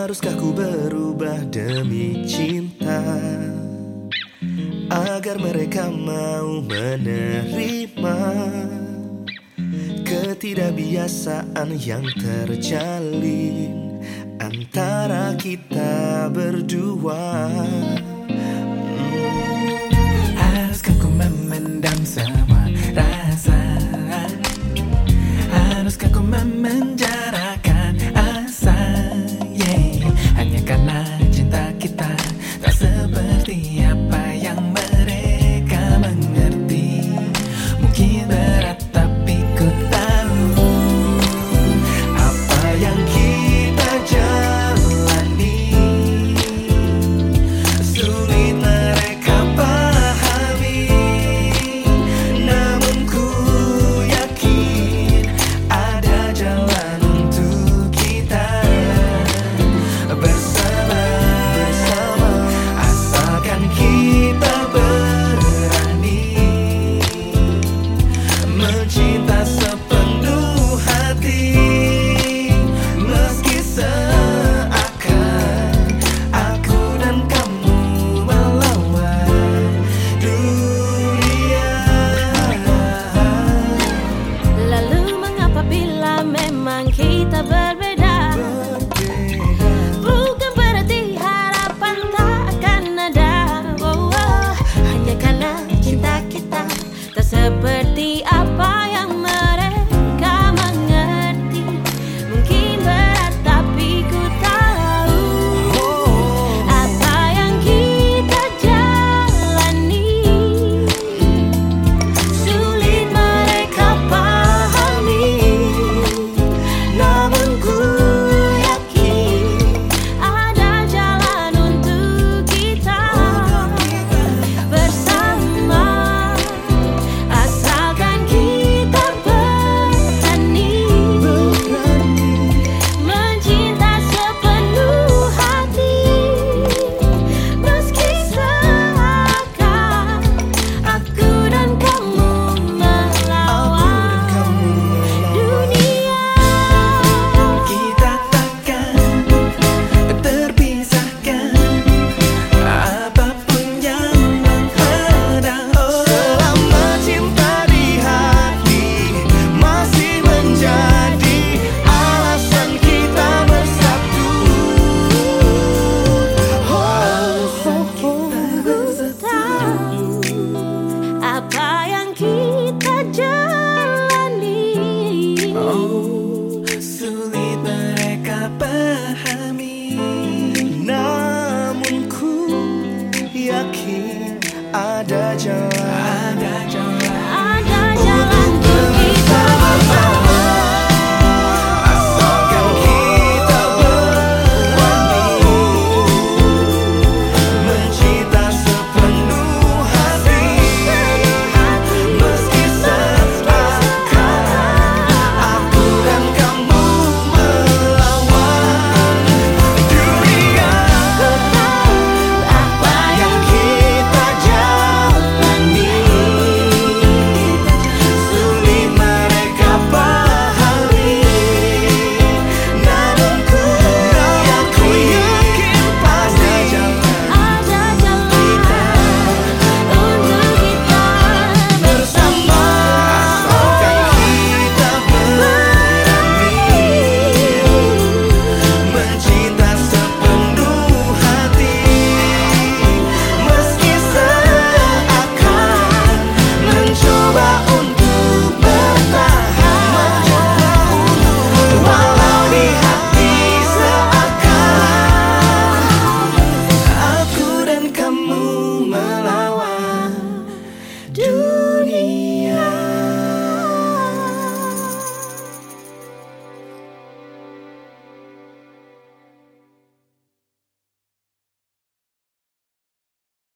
Haruskah ku berubah demi cinta? Agar mereka mau menerima Ketidakbiasaan yang terjalin Antara kita berdua. Haruskah ku memendam semua rasa? Haruskah ku memenjara Siapa yang mereka cinta sepenuh hati. Meski seakan aku dan kamu melawan dunia. Lalu mengapa bila memang kita berbeda?